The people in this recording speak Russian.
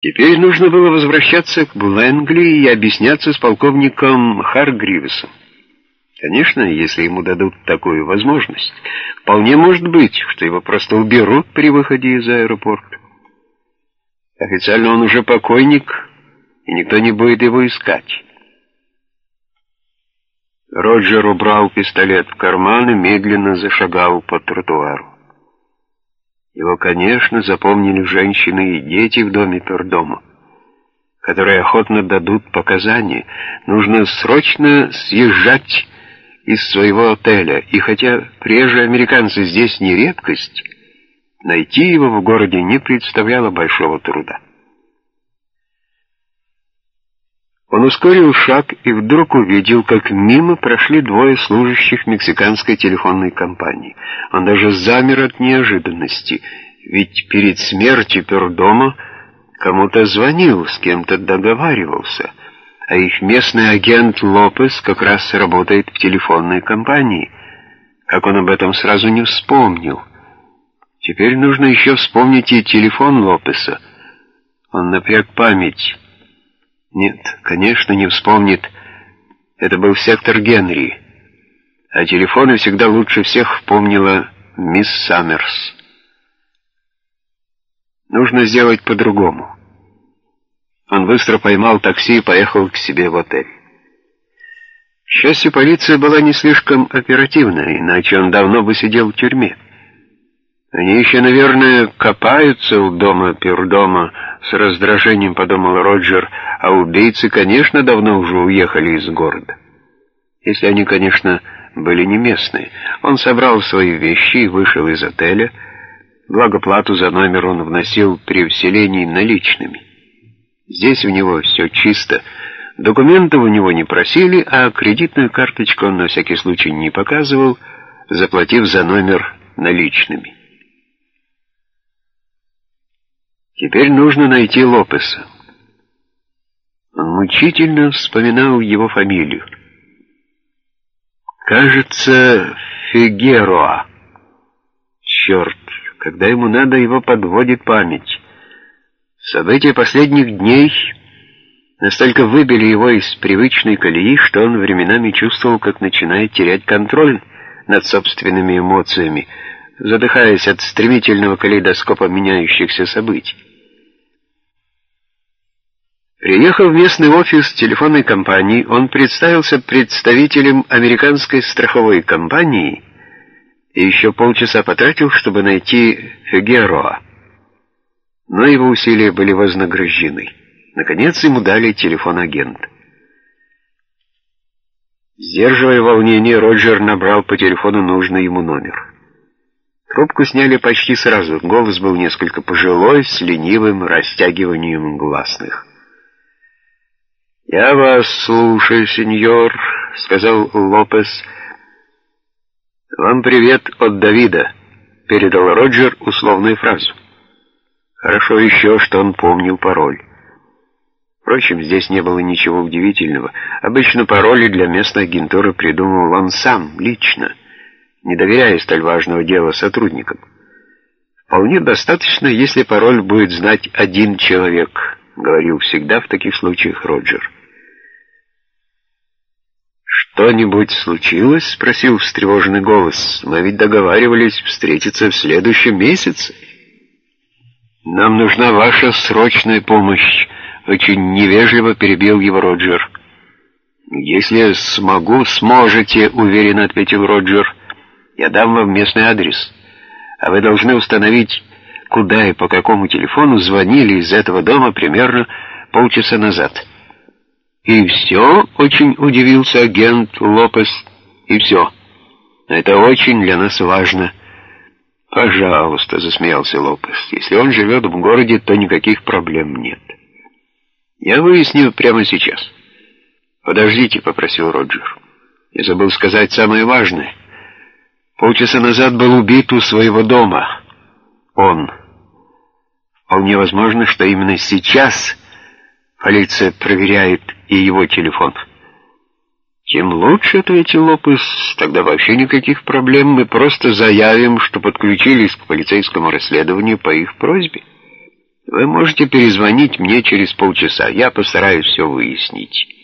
Теперь нужно было возвращаться к Блэнгли и объясняться с полковником Харгривесом. Конечно, если ему дадут такую возможность, вполне может быть, что его просто уберут при выходе из аэропорта. Официально он уже покойник, и никто не будет его искать. Роджер убрал пистолет в карман и медленно зашагал по тротуару. Его, конечно, запомнили женщины и дети в доме Пердома, которые охотно дадут показания. Нужно срочно съезжать из своего отеля, и хотя прежде американцы здесь не редкость, найти его в городе не представляло большого труда. Он ускорил шаг и вдруг увидел, как мимо прошли двое служащих мексиканской телефонной компании. Он даже замер от неожиданности, ведь перед смертью Пердома кому-то звонил, с кем-то договаривался, а их местный агент Лопес как раз работает в телефонной компании. Как он об этом сразу не вспомнил. Теперь нужно еще вспомнить и телефон Лопеса. Он напряг память. Нет, конечно, не вспомнит. Это был сектор Генри. А телефоны всегда лучше всех помнила мисс Саммерс. Нужно сделать по-другому. Он быстро поймал такси и поехал к себе в отель. К счастью, полиция была не слишком оперативна, иначе он давно бы сидел в тюрьме. Они еще, наверное, копаются у дома Пердома, с раздражением подумал Роджер, а убийцы, конечно, давно уже уехали из города. Если они, конечно, были не местные. Он собрал свои вещи и вышел из отеля, благо за номер он вносил при вселении наличными. Здесь у него все чисто, документов у него не просили, а кредитную карточку он на всякий случай не показывал, заплатив за номер наличными. Теперь нужно найти Лопеса. Он мучительно вспоминал его фамилию. Кажется, Фигероа. Черт, когда ему надо, его подводит память. События последних дней настолько выбили его из привычной колеи, что он временами чувствовал, как начинает терять контроль над собственными эмоциями, задыхаясь от стремительного калейдоскопа меняющихся событий. Приехав в местный офис телефонной компании, он представился представителем американской страховой компании и еще полчаса потратил, чтобы найти Фигероа. Но его усилия были вознаграждены. Наконец ему дали телефон агента. Сдерживая волнение, Роджер набрал по телефону нужный ему номер. Трубку сняли почти сразу. Голос был несколько пожилой, с ленивым растягиванием гласных. «Я вас слушаю, сеньор», — сказал Лопес. «Вам привет от Давида», — передал Роджер условную фразу. Хорошо еще, что он помнил пароль. Впрочем, здесь не было ничего удивительного. Обычно пароли для местной агентуры придумывал он сам, лично, не доверяя столь важного дела сотрудникам. Вполне достаточно, если пароль будет знать один человек, говорил всегда в таких случаях Роджер. «Что-нибудь случилось?» — спросил встревоженный голос. «Мы ведь договаривались встретиться в следующем месяце». «Нам нужна ваша срочная помощь», — очень невежливо перебил его Роджер. «Если смогу, сможете», — уверенно ответил Роджер. «Я дам вам местный адрес, а вы должны установить, куда и по какому телефону звонили из этого дома примерно полчаса назад». «И все?» — очень удивился агент Лопес. «И все. Это очень для нас важно». «Пожалуйста», — засмеялся Лопес. «Если он живет в городе, то никаких проблем нет». «Я выясню прямо сейчас». «Подождите», — попросил Роджер. «Я забыл сказать самое важное. Полчаса назад был убит у своего дома. Он. Вполне возможно, что именно сейчас полиция проверяет и его телефон. «Тем лучше», — ответил Лопес, — «тогда вообще никаких проблем, мы просто заявим, что подключились к полицейскому расследованию по их просьбе». Вы можете перезвонить мне через полчаса. Я постараюсь все выяснить».